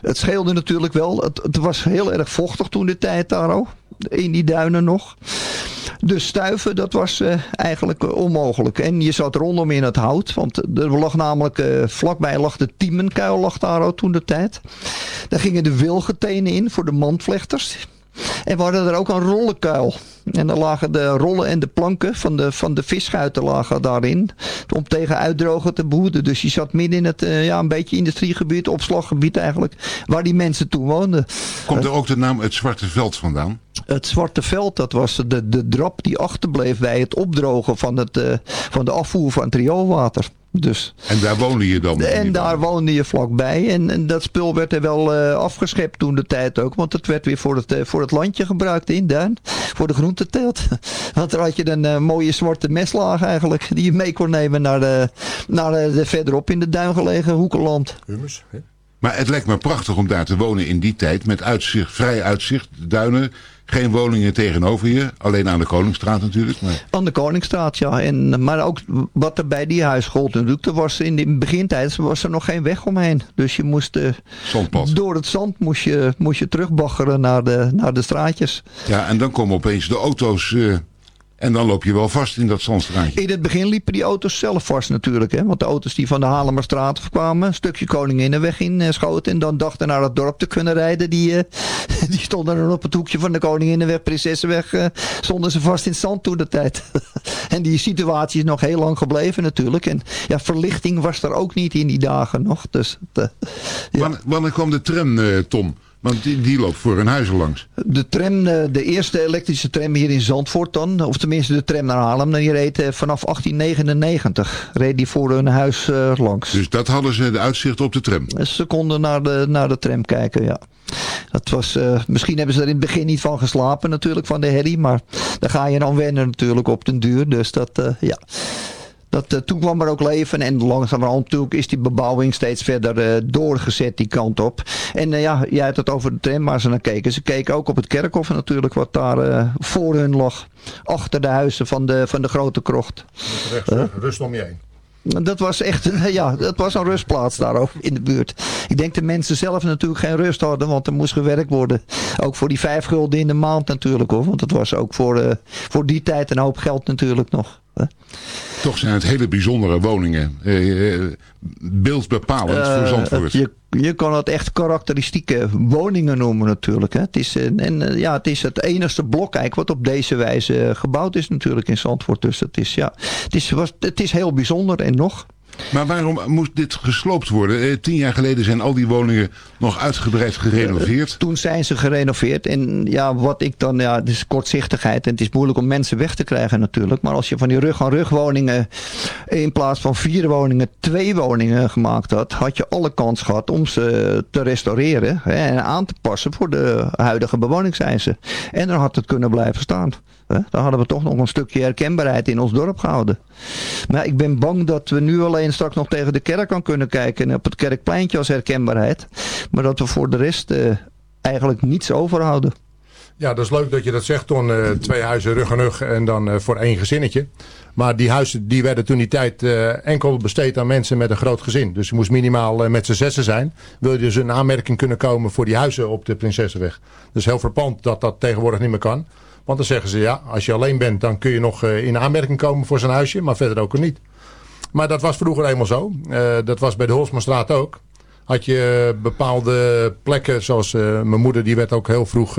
Het scheelde natuurlijk wel, het, het was heel erg vochtig toen de tijd daar ook, in die duinen nog. Dus stuiven, dat was eh, eigenlijk eh, onmogelijk. En je zat rondom in het hout, want er lag namelijk, eh, vlakbij lag de Tiemenkuil lag daar ook toen de tijd. Daar gingen de wilgetenen in voor de mandvlechters. En we hadden er ook een rollenkuil. En daar lagen de rollen en de planken van de, van de visschuiten lagen daarin. Om tegen uitdrogen te behoeden. Dus je zat midden in het, eh, ja, een beetje industriegebied, opslaggebied eigenlijk. Waar die mensen toen woonden. Komt er ook de naam het Zwarte Veld vandaan? Het Zwarte Veld, dat was de, de drap die achterbleef bij het opdrogen van, het, eh, van de afvoer van het rioolwater. Dus. En daar woonde je dan? En daar woonde je vlakbij. En, en dat spul werd er wel eh, afgeschept toen de tijd ook. Want het werd weer voor het, eh, voor het landje gebruikt in Duin. Voor de groenteteelt. Want daar had je een eh, mooie zwarte meslaag eigenlijk. Die je mee kon nemen naar, de, naar de, de verderop in de duin gelegen hoekenland. Humus, hè? Maar het lijkt me prachtig om daar te wonen in die tijd. Met uitzicht, vrij uitzicht, duinen. Geen woningen tegenover je. Alleen aan de Koningsstraat natuurlijk. Maar Aan de Koningsstraat, ja. En, maar ook wat er bij die huis gold natuurlijk. Er was in de begintijd was er nog geen weg omheen. Dus je moest eh, door het zand moest je, moest je terugbaggeren naar de, naar de straatjes. ja, en dan komen opeens de auto's. eh, en dan loop je wel vast in dat zandstraatje. In het begin liepen die auto's zelf vast natuurlijk. Hè? Want de auto's die van de Halemerstraat kwamen, een stukje Koninginnenweg in eh, schoten. En dan dachten naar het dorp te kunnen rijden. Die, eh, die stonden dan op het hoekje van de Koninginnenweg, Prinsessenweg. eh, stonden ze vast in het zand toen de tijd. en die situatie is nog heel lang gebleven natuurlijk. En ja, verlichting was er ook niet in die dagen nog. Dus, eh, Wanneer, wanneer kwam de tram, Tom? Want die, die loopt voor een huizen langs. De tram, eh, de eerste elektrische tram hier in Zandvoort dan, of tenminste de tram naar Haarlem, die reed eh, vanaf 1899. Reed die voor hun huis eh, langs. Dus dat hadden ze de uitzicht op de tram. Ze konden naar de, naar de tram kijken, ja. Dat was, misschien hebben ze er in het begin niet van geslapen natuurlijk, van de herrie. Maar daar ga je dan wennen natuurlijk op den duur. Dus dat, ja. Dat, eh, toen kwam er ook leven en langzamerhand natuurlijk is die bebouwing steeds verder eh, doorgezet die kant op. En eh, ja, jij had het over de tram waar ze naar keken. Ze keken ook op het kerkhof natuurlijk wat daar voor hun lag. Achter de huizen van de, van de grote krocht. Rechts, rust om je heen. Dat was echt ja, dat was een rustplaats daar ook in de buurt. Ik denk de mensen zelf natuurlijk geen rust hadden, want er moest gewerkt worden. Ook voor die vijf gulden in de maand natuurlijk hoor. Want dat was ook voor, voor die tijd een hoop geld natuurlijk nog. Hè. Toch zijn het hele bijzondere woningen. Eh, eh, beeldbepalend voor Eh, Zandvoort. het- je, je kan het echt karakteristieke woningen noemen natuurlijk. Hè. Het, is, en, ja, het is het enigste blok eigenlijk wat op deze wijze gebouwd is natuurlijk in Zandvoort. Dus het is, ja, het is, was, het is heel bijzonder en nog. Maar waarom moest dit gesloopt worden? Eh, tien jaar geleden zijn al die woningen nog uitgebreid gerenoveerd. Toen zijn ze gerenoveerd. En ja, wat ik dan, ja, het is kortzichtigheid. En het is moeilijk om mensen weg te krijgen natuurlijk. Maar als je van die rug-aan-rug woningen, in plaats van vier woningen, twee woningen gemaakt had, had je alle kans gehad om ze te restaureren hè, en aan te passen voor de huidige bewoningseisen. En dan had het kunnen blijven staan. Dan hadden we toch nog een stukje herkenbaarheid in ons dorp gehouden. Maar ik ben bang dat we nu alleen straks nog tegen de kerk aan kunnen kijken. En op het kerkpleintje als herkenbaarheid. Maar dat we voor de rest eh, eigenlijk niets overhouden. Ja, dat is leuk dat je dat zegt, Ton. Eh, twee huizen rug aan rug en dan eh, voor één gezinnetje. Maar die huizen die werden toen die tijd enkel besteed aan mensen met een groot gezin. Dus je moest minimaal met z'n zessen zijn. Wil je dus een aanmerking kunnen komen voor die huizen op de Prinsessenweg. Dus heel verpand dat dat tegenwoordig niet meer kan. Want dan zeggen ze ja, als je alleen bent dan kun je nog eh, in aanmerking komen voor zo'n huisje. Maar verder ook niet. Maar dat was vroeger eenmaal zo. Eh, dat was bij de Holsmanstraat ook. Had je eh, bepaalde plekken, zoals mijn moeder, die werd ook heel vroeg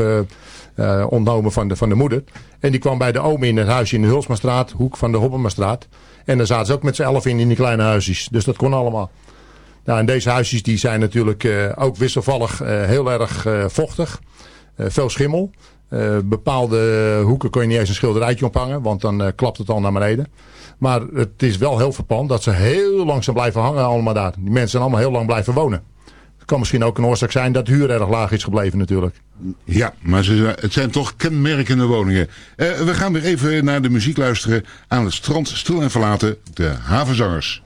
ontnomen van de, van de moeder. En die kwam bij de oom in het huisje in de Hulsmanstraat, hoek van de Hoppenmastraat. En daar zaten ze ook met z'n elf in, in die kleine huisjes. Dus dat kon allemaal. Nou, en deze huisjes die zijn natuurlijk ook wisselvallig heel erg vochtig. Veel schimmel. Eh, bepaalde hoeken kon je niet eens een schilderijtje ophangen, want dan eh, klapt het al naar beneden. Maar het is wel heel verpand dat ze heel lang blijven hangen allemaal daar. Die mensen zijn allemaal heel lang blijven wonen. Het kan misschien ook een oorzaak zijn dat de huur erg laag is gebleven natuurlijk. Ja, maar ze, het zijn toch kenmerkende woningen. Eh, we gaan weer even naar de muziek luisteren aan het strand stil en verlaten, de havenzangers.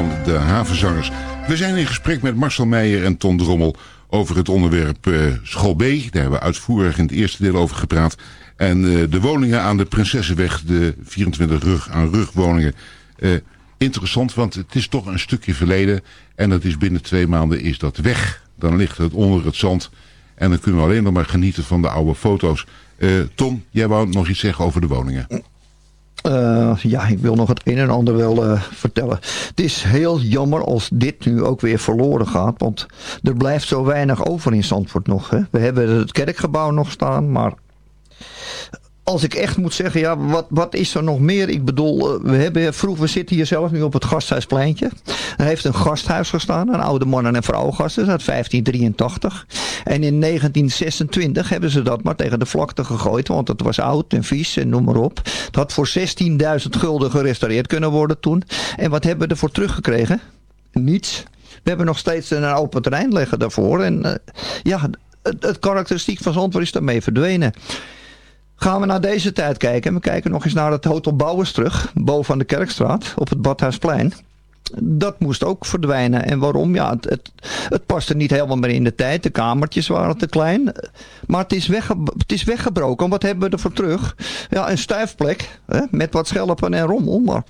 Van de havenzangers. We zijn in gesprek met Marcel Meijer en Ton Drommel over het onderwerp eh, School B. Daar hebben we uitvoerig in het eerste deel over gepraat. En eh, de woningen aan de Prinsessenweg, de 24 rug aan rug woningen. Eh, interessant, want het is toch een stukje verleden. En dat is binnen twee maanden is dat weg. Dan ligt het onder het zand. En dan kunnen we alleen nog maar genieten van de oude foto's. Tom, jij wou nog iets zeggen over de woningen. Eh, ja, ik wil nog het een en ander wel eh, vertellen. Het is heel jammer als dit nu ook weer verloren gaat. Want er blijft zo weinig over in Zandvoort nog. Hè? We hebben het kerkgebouw nog staan, maar... Als ik echt moet zeggen, ja, wat, wat is er nog meer? Ik bedoel, eh, we, hebben, vroeger, we zitten hier zelf nu op het gasthuispleintje. Er heeft een gasthuis gestaan, een oude mannen- en vrouwengastheis uit 1583. En in 1926 hebben ze dat maar tegen de vlakte gegooid, want het was oud en vies en noem maar op. Het had voor 16.000 gulden gerestaureerd kunnen worden toen. En wat hebben we ervoor teruggekregen? Niets. We hebben nog steeds een open terrein liggen daarvoor. En eh, ja, het, het karakteristiek van Zandvoort is daarmee verdwenen. Gaan we naar deze tijd kijken. We kijken nog eens naar het Hotel Bouwers terug. Boven aan de Kerkstraat. Op het Badhuisplein. Dat moest ook verdwijnen. En waarom? Ja, het, het, paste niet helemaal meer in de tijd. De kamertjes waren te klein. Maar het is, het is weggebroken. Wat hebben we ervoor terug? Ja, een stuifplek. Hè, met wat schelpen en rommel. Maar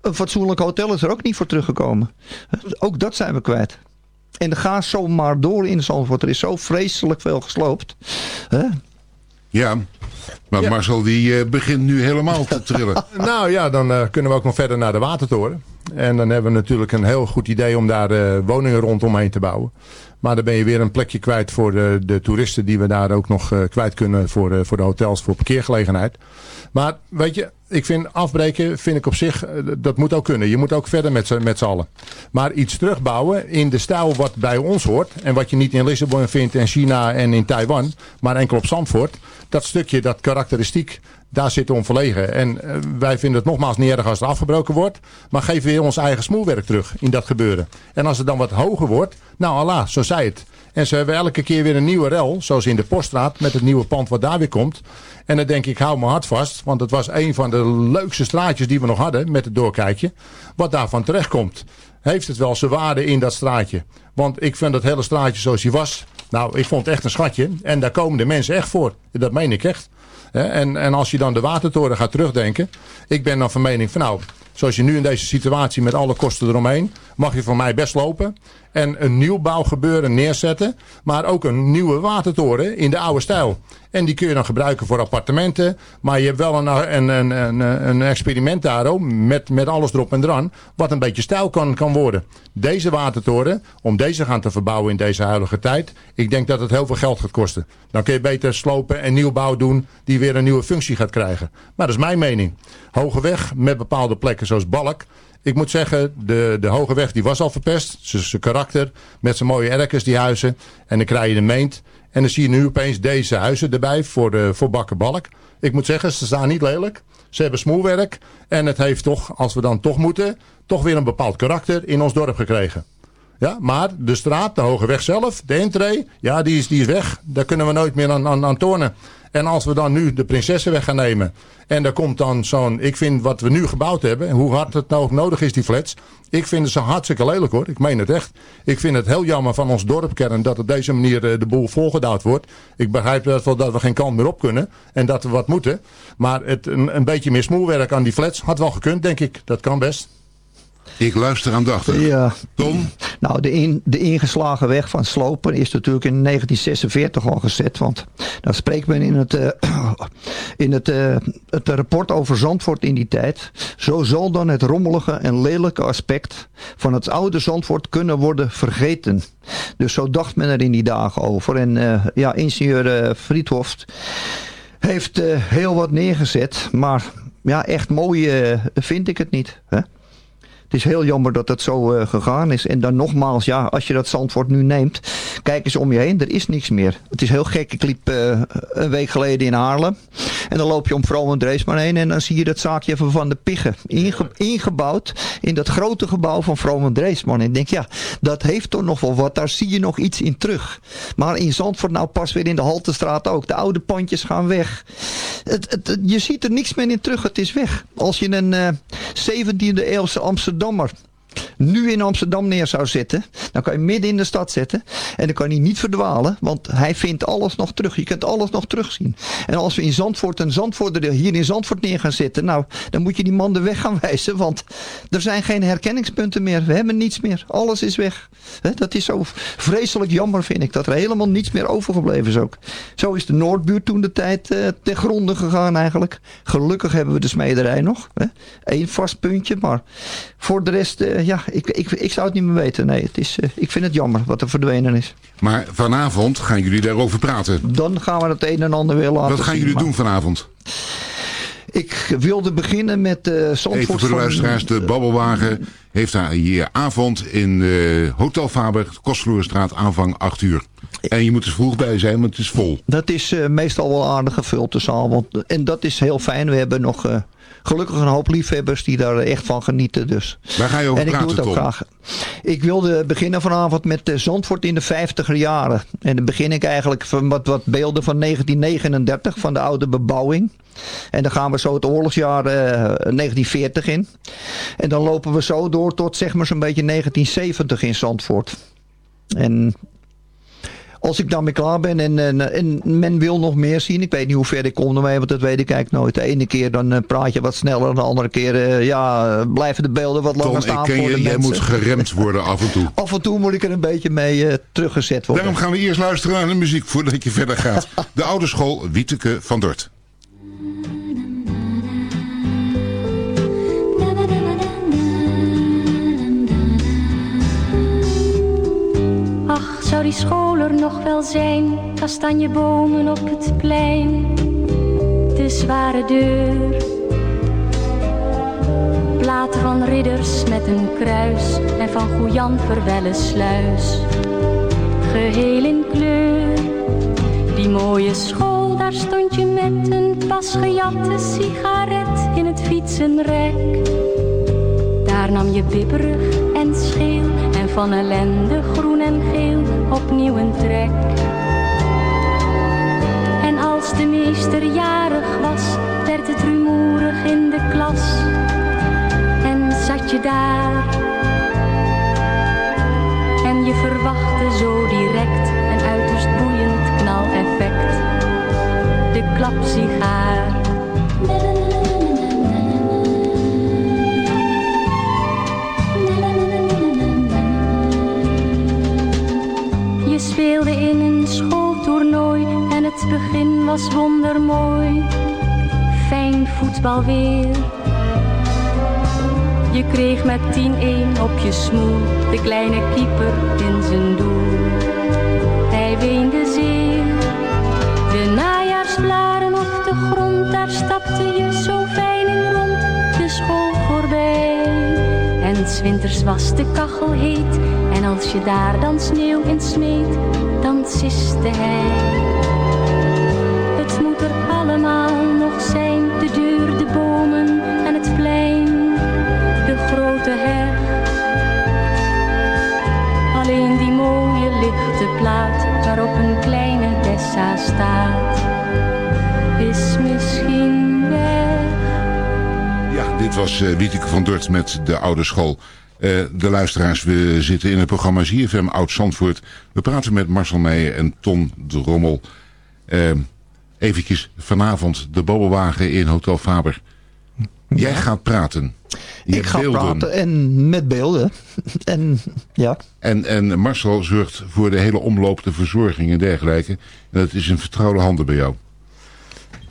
een fatsoenlijk hotel is er ook niet voor teruggekomen. Ook dat zijn we kwijt. En ga zomaar door in Zandvoort. Er is zo vreselijk veel gesloopt. Hè? Ja, maar Marcel die eh, begint nu helemaal te trillen. Nou ja, dan eh, kunnen we ook nog verder naar de Watertoren. En dan hebben we natuurlijk een heel goed idee om daar eh, woningen rondomheen te bouwen. Maar dan ben je weer een plekje kwijt voor de, de toeristen die we daar ook nog kwijt kunnen voor, voor de hotels, voor parkeergelegenheid. Maar weet je, ik vind afbreken vind ik op zich, eh, dat moet ook kunnen. Je moet ook verder met met z'n allen. Maar iets terugbouwen in de stijl wat bij ons hoort. En wat je niet in Lissabon vindt en China en in Taiwan. Maar enkel op Zandvoort. Dat stukje, dat karakteristiek, daar zitten we om verlegen. En eh, wij vinden het nogmaals niet erg als het afgebroken wordt. Maar geef weer ons eigen smoelwerk terug in dat gebeuren. En als het dan wat hoger wordt, nou Allah, zo zei het. En ze hebben elke keer weer een nieuwe rel, zoals in de Poststraat, met het nieuwe pand wat daar weer komt. En dan denk ik, hou mijn hart vast, want het was een van de leukste straatjes die we nog hadden, met het doorkijkje. Wat daarvan terechtkomt, heeft het wel zijn waarde in dat straatje. Want ik vind dat hele straatje zoals hij was, nou, ik vond het echt een schatje. En daar komen de mensen echt voor. Dat meen ik echt. En, en als je dan de watertoren gaat terugdenken. Ik ben dan van mening van nou, zoals je nu in deze situatie met alle kosten eromheen. Mag je van mij best lopen. En een nieuwbouwgebeuren neerzetten. Maar ook een nieuwe watertoren in de oude stijl. En die kun je dan gebruiken voor appartementen. Maar je hebt wel een, een, een, een, experiment daar ook. Met, met alles erop en eraan. Wat een beetje stijl kan, kan worden. Deze watertoren, om deze gaan te verbouwen in deze huidige tijd. Ik denk dat het heel veel geld gaat kosten. Dan kun je beter slopen en nieuwbouw doen. Die weer een nieuwe functie gaat krijgen. Maar dat is mijn mening. Hoge weg met bepaalde plekken zoals Balk. Ik moet zeggen, de, de Hoge Weg die was al verpest. Zijn zijn karakter, met zijn mooie erkers, die huizen. En dan krijg je de meent. En dan zie je nu opeens deze huizen erbij voor, de, voor Bakkenbalk. Ik moet zeggen, ze staan niet lelijk. Ze hebben smoelwerk. En het heeft toch, als we dan toch moeten, toch weer een bepaald karakter in ons dorp gekregen. Ja, maar de straat, de Hoge Weg zelf, de entree, ja, die is, die is weg. Daar kunnen we nooit meer aan, aan, aan tornen. En als we dan nu de Prinsessenweg gaan nemen. En daar komt dan zo'n. Ik vind wat we nu gebouwd hebben. Hoe hard het nou ook nodig is, die flats. Ik vind het zo hartstikke lelijk hoor. Ik meen het echt. Ik vind het heel jammer van ons dorpkern. dat op deze manier eh, de boel volgedouwd wordt. Ik begrijp dat wel dat we geen kant meer op kunnen. En dat we wat moeten. Maar het, een, een beetje meer smoelwerk aan die flats had wel gekund, denk ik. Dat kan best. Ik luister aandachtig. Ja. Tom? Nou, de, in, de ingeslagen weg van Slopen is natuurlijk in 1946 al gezet. Want dan spreekt men in het, eh, in het, eh, het rapport over Zandvoort in die tijd. Zo zal dan het rommelige en lelijke aspect van het oude Zandvoort kunnen worden vergeten. Dus zo dacht men er in die dagen over. En eh, ja, ingenieur eh, Friedhof heeft heel wat neergezet. Maar ja, echt mooi vind ik het niet. Hè? Het is heel jammer dat het zo eh, gegaan is. En dan nogmaals, ja, als je dat Zandvoort nu neemt, kijk eens om je heen, er is niks meer. Het is heel gek, ik liep eh, een week geleden in Haarlem. En dan loop je om Vroom en Dreesman heen en dan zie je dat zaakje van Van de Piggen. Inge- ingebouwd in dat grote gebouw van Vroom en Dreesman. En ik denk, ja, dat heeft toch nog wel wat. Daar zie je nog iets in terug. Maar in Zandvoort nou pas weer in de Haltestraat ook. De oude pandjes gaan weg. Het, het, je ziet er niks meer in terug. Het is weg. Als je een eh 17e eeuwse wiadomość nu in Amsterdam neer zou zetten, dan kan je midden in de stad zetten en dan kan hij niet verdwalen, want hij vindt alles nog terug. Je kunt alles nog terugzien. En als we in Zandvoort een Zandvoorter hier in Zandvoort neer gaan zetten, nou, dan moet je die man de weg gaan wijzen, want er zijn geen herkenningspunten meer. We hebben niets meer. Alles is weg. Dat is zo vreselijk jammer, vind ik, dat er helemaal niets meer overgebleven is ook. Zo is de Noordbuurt toen de tijd eh, ten gronde gegaan eigenlijk. Gelukkig hebben we de smederij nog. Eén vast puntje, maar voor de rest, eh, ja, ik, ik, ik zou het niet meer weten. Nee, het is, eh, ik vind het jammer wat er verdwenen is. Maar vanavond gaan jullie daarover praten. Dan gaan we het een en ander weer laten Wat gaan jullie maar doen vanavond? Ik wilde beginnen met uh, Zandvoort Even voor de luisteraars, de Babbelwagen heeft haar hier avond in eh, Hotel Faber, Kostvloerstraat, aanvang 8 uur. En je moet er vroeg bij zijn, want het is vol. Dat is eh, meestal wel aardig gevuld, de zaal. Want, en dat is heel fijn. We hebben nog eh, gelukkig een hoop liefhebbers die daar echt van genieten. Dus. Waar ga je over en ik doe het ook Tom? graag. Ik wilde beginnen vanavond met eh, Zandvoort in de 50er jaren. En dan begin ik eigenlijk van wat, wat beelden van 1939, van de oude bebouwing. En dan gaan we zo het oorlogsjaar eh, 1940 in. En dan lopen we zo door tot zeg maar zo'n beetje 1970 in Zandvoort. En als ik daarmee klaar ben en, en, en men wil nog meer zien. Ik weet niet hoe ver ik kom ermee, want dat weet ik eigenlijk nooit. De ene keer dan eh, praat je wat sneller. De andere keer eh, ja, blijven de beelden wat langer staan ik ken voor de je, jij moet geremd worden af en toe. Af en toe moet ik er een beetje mee eh, teruggezet worden. Daarom gaan we eerst luisteren naar de muziek voordat je verder gaat. De oude school Wieteke van Dort. Ach, zou die school er nog wel zijn? Kastanjebomen op het plein. De zware deur. Platen van ridders met een kruis. En van Goejan verwelle sluis. Geheel in kleur. Die mooie school, daar stond je met een pas gejatte sigaret in het fietsenrek. Daar nam je bibberig en scheel van ellende groen en geel opnieuw een trek. En als de meester jarig was, werd het rumoerig in de klas. En zat je daar en je verwachtte zo direct een uiterst boeiend knaleffect. De klapsigaar. Begin was wondermooi. Fijn voetbal weer. Je kreeg met 10-1 op je smoel de kleine keeper in zijn doel. Hij weende zeer. De najaarsblaren op de grond, daar stapte je zo fijn in rond de school voorbij. En s winters was de kachel heet. En als je daar dan sneeuw in smeet, dan siste hij. Staat, is misschien weg. Ja, dit was eh, Wieteke van Dort met de oude school. Eh, de luisteraars, we zitten in het programma ZFM Oud Zandvoort. We praten met Marcel Meijer en Ton de Rommel. Eh eventjes vanavond de babbelwagen in Hotel Faber. Jij gaat praten. Je ik ga beelden. praten en met beelden. en ja. En, en Marcel zorgt voor de hele omloop, de verzorging en dergelijke. En dat is in vertrouwde handen bij jou.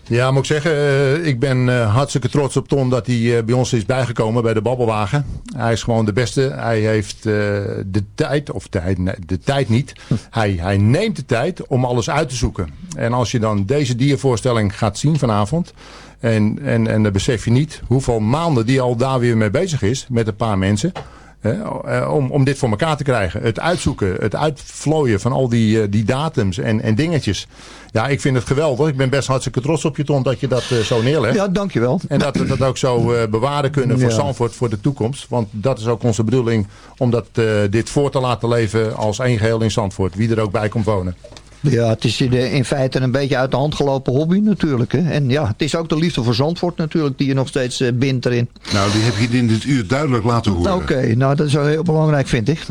Ja, moet ik zeggen, eh, ik ben eh, hartstikke trots op Ton dat hij eh, bij ons is bijgekomen bij de babbelwagen. Hij is gewoon de beste. Hij heeft de tijd, of nee, de tijd niet. Hij, hij neemt de tijd om alles uit te zoeken. En als je dan deze diervoorstelling gaat zien vanavond. En, en, en dan besef je niet hoeveel maanden die al daar weer mee bezig is met een paar mensen. Eh, om, om dit voor elkaar te krijgen. Het uitzoeken, het uitvlooien van al die, eh, die datums en, en dingetjes. Ja, ik vind het geweldig. Ik ben best hartstikke trots op je, Ton, dat je dat eh, zo neerlegt. Ja, dankjewel. En dat we dat ook zo bewaren kunnen voor Ja. Zandvoort voor de toekomst. Want dat is ook onze bedoeling om dat, dit voor te laten leven als één geheel in Zandvoort. Wie er ook bij komt wonen. Ja, het is in, de- in feite een beetje uit de hand gelopen hobby natuurlijk. Hè. En ja, het is ook de liefde voor Zandvoort natuurlijk die je nog steeds eh, bindt erin. Nou, die heb je in dit uur duidelijk laten horen. Oké, nou dat is wel heel belangrijk vind ik.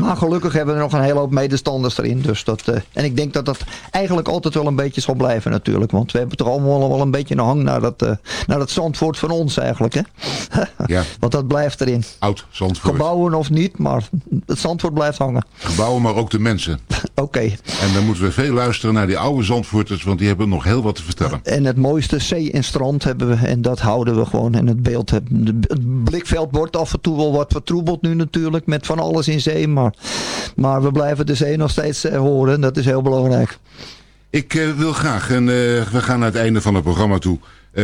Maar gelukkig hebben we er nog een hele hoop medestanders erin. Dus dat, eh, en ik denk dat dat eigenlijk altijd wel een beetje zal blijven natuurlijk. Want we hebben toch allemaal wel een beetje een hang naar dat, eh, naar dat Zandvoort van ons eigenlijk. Hè? Ja. Want dat blijft erin. Oud Zandvoort. Gebouwen of niet, maar het Zandvoort blijft hangen. Gebouwen, maar ook de mensen. Oké. En dan moeten we veel luisteren naar die oude Zandvoorters, want die hebben nog heel wat te vertellen. En het mooiste zee en strand hebben we. En dat houden we gewoon. En het beeld. Het blikveld wordt af en toe wel wat vertroebeld nu natuurlijk. Met van alles in zee. Maar, maar we blijven de zee nog steeds eh, horen. Dat is heel belangrijk. Ik eh, wil graag, en eh, we gaan naar het einde van het programma toe,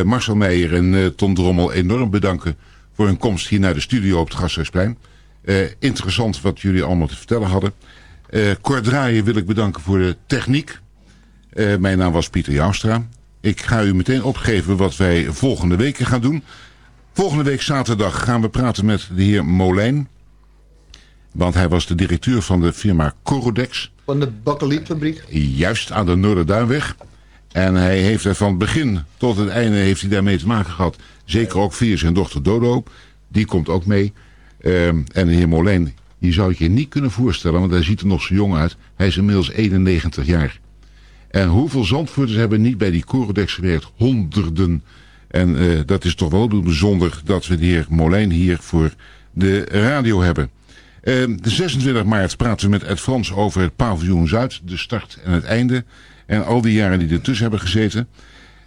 Marcel Meijer en Ton Drommel enorm bedanken voor hun komst hier naar de studio op het Gasthuisplein. Interessant wat jullie allemaal te vertellen hadden. Cor Draaien wil ik bedanken voor de techniek. Mijn naam was Pieter Joustra. Ik ga u meteen opgeven wat wij volgende week gaan doen. Volgende week zaterdag gaan we praten met de heer Molijn. Want hij was de directeur van de firma Corodex. Van de bakkelietfabriek. Juist aan de Noorderduinweg. En hij heeft er van het begin tot het einde heeft hij daarmee te maken gehad. Zeker ook via zijn dochter Dodo. Die komt ook mee. Ehm, en de heer Molijn, die zou ik je niet kunnen voorstellen. Want hij ziet er nog zo jong uit. Hij is inmiddels 91 jaar. En hoeveel zandvoerders hebben niet bij die Corodex gewerkt? Honderden. En eh, dat is toch wel bijzonder dat we de heer Molijn hier voor de radio hebben. Eh, de 26 maart praten we met Ed Frans over het paviljoen Zuid, de start en het einde. En al die jaren die ertussen hebben gezeten.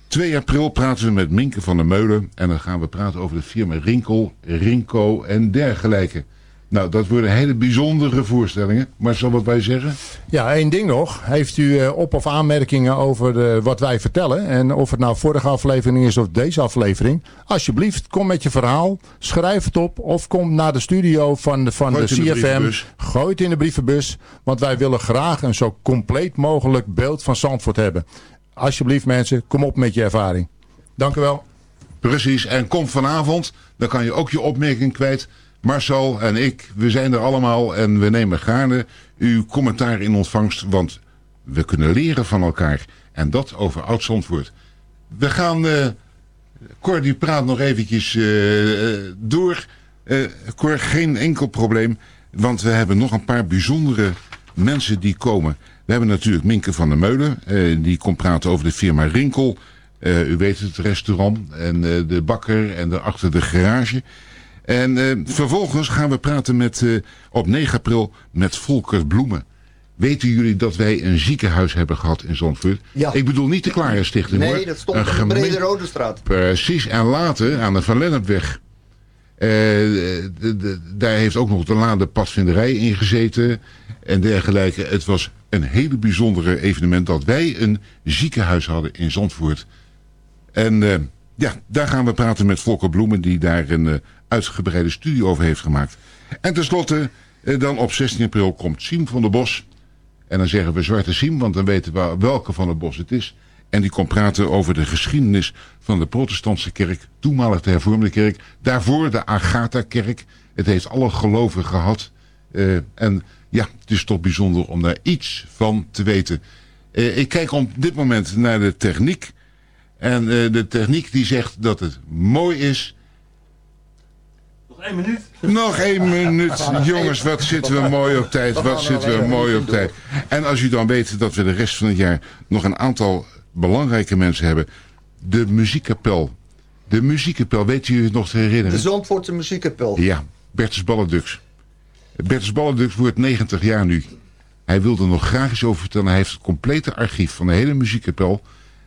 2 april praten we met Minke van der Meulen. En dan gaan we praten over de firma Rinkel, Rinko en dergelijke. Nou, dat worden hele bijzondere voorstellingen. Maar zal wat wij zeggen? Ja, één ding nog. Heeft u eh, op- of aanmerkingen over de, wat wij vertellen? En of het nou vorige aflevering is of deze aflevering. Alsjeblieft, kom met je verhaal. Schrijf het op. Of kom naar de studio van de, van de CFM. Gooi het in de brievenbus. Want wij willen graag een zo compleet mogelijk beeld van Zandvoort hebben. Alsjeblieft mensen, kom op met je ervaring. Dank u wel. Precies, en kom vanavond, dan kan je ook je opmerking kwijt. Marcel en ik, we zijn er allemaal en we nemen gaarne uw commentaar in ontvangst. Want we kunnen leren van elkaar. En dat over Oud-Zandvoort. We gaan, eh Cor die praat nog eventjes eh, door. Eh Cor, geen enkel probleem. Want we hebben nog een paar bijzondere mensen die komen. We hebben natuurlijk Minke van der Meulen. die komt praten over de firma Rinkel. U weet het, restaurant en de bakker en de, achter de garage. En eh, vervolgens gaan we praten met, eh, op 9 april met Volker Bloemen. Weten jullie dat wij een ziekenhuis hebben gehad in Zandvoort? Ja. Ik bedoel niet de Klare Stichting hoor. Nee, dat stond Een op de gemeen- Brede Rode Straat. Precies, en later aan de Van Lennepweg. eh, de- de- daar heeft ook nog de lade padvinderij in gezeten en dergelijke. Het was een hele bijzondere evenement dat wij een ziekenhuis hadden in Zandvoort. En ja, daar gaan we praten met Volker Bloemen die daar een eh, uitgebreide studie over heeft gemaakt. En tenslotte, eh, dan op 16 april komt Siem van der Bos. En dan zeggen we Zwarte Siem, want dan weten we welke van het bos het is. En die komt praten over de geschiedenis van de protestantse kerk, toenmalig de hervormde kerk. Daarvoor de Agatha-kerk. Het heeft alle geloven gehad. Eh, en ja, het is toch bijzonder om daar iets van te weten. Eh, ik kijk op dit moment naar de techniek. En de techniek die zegt dat het mooi is. Nog één minuut. Nog één minuut. Jongens, wat zitten we mooi op tijd. Wat zitten we mooi op tijd. En als u dan weet dat we de rest van het jaar nog een aantal belangrijke mensen hebben. De muziekkapel. De muziekkapel, weet u het nog te herinneren? De Zandvoortse muziekkapel. Ja, Bertus Balledux. Bertus Balledux wordt 90 jaar nu. Hij wilde er nog graag iets over vertellen. Hij heeft het complete archief van de hele muziekkapel.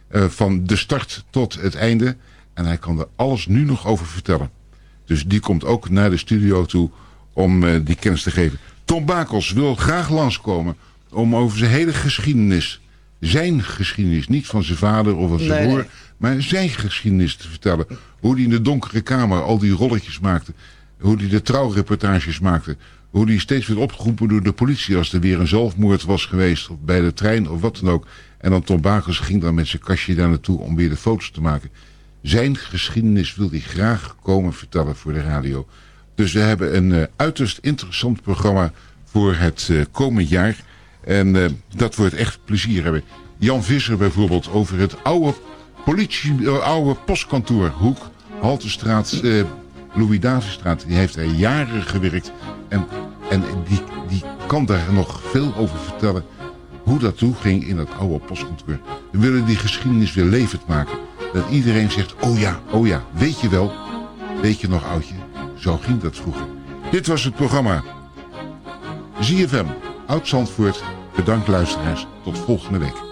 eh, van de start tot het einde. En hij kan er alles nu nog over vertellen. Dus die komt ook naar de studio toe om eh, die kennis te geven. Tom Bakels wil graag langskomen om over zijn hele geschiedenis, zijn geschiedenis, niet van zijn vader of van zijn Nee, broer, nee. maar zijn geschiedenis te vertellen. Hoe hij in de donkere kamer al die rolletjes maakte. Hoe hij de trouwreportages maakte. Hoe hij steeds werd opgeroepen door de politie als er weer een zelfmoord was geweest. Of bij de trein of wat dan ook. En dan Tom Bakers ging dan met zijn kastje daar naartoe om weer de foto's te maken. Zijn geschiedenis wil hij graag komen vertellen voor de radio. Dus we hebben een eh, uiterst interessant programma voor het eh, komend jaar. En eh, dat wordt echt plezier hebben. Jan Visser bijvoorbeeld over het oude politie, oude postkantoorhoek. Haltestraat, Louis Davidstraat. Die heeft er jaren gewerkt. En, en die, die kan daar nog veel over vertellen. Hoe dat toe ging in dat oude postkantoor. We willen die geschiedenis weer levend maken. Dat iedereen zegt, oh ja, oh ja, weet je wel. Weet je nog oudje, zo ging dat vroeger. Dit was het programma. ZFM, Oud-Zandvoort. Bedankt luisteraars, tot volgende week.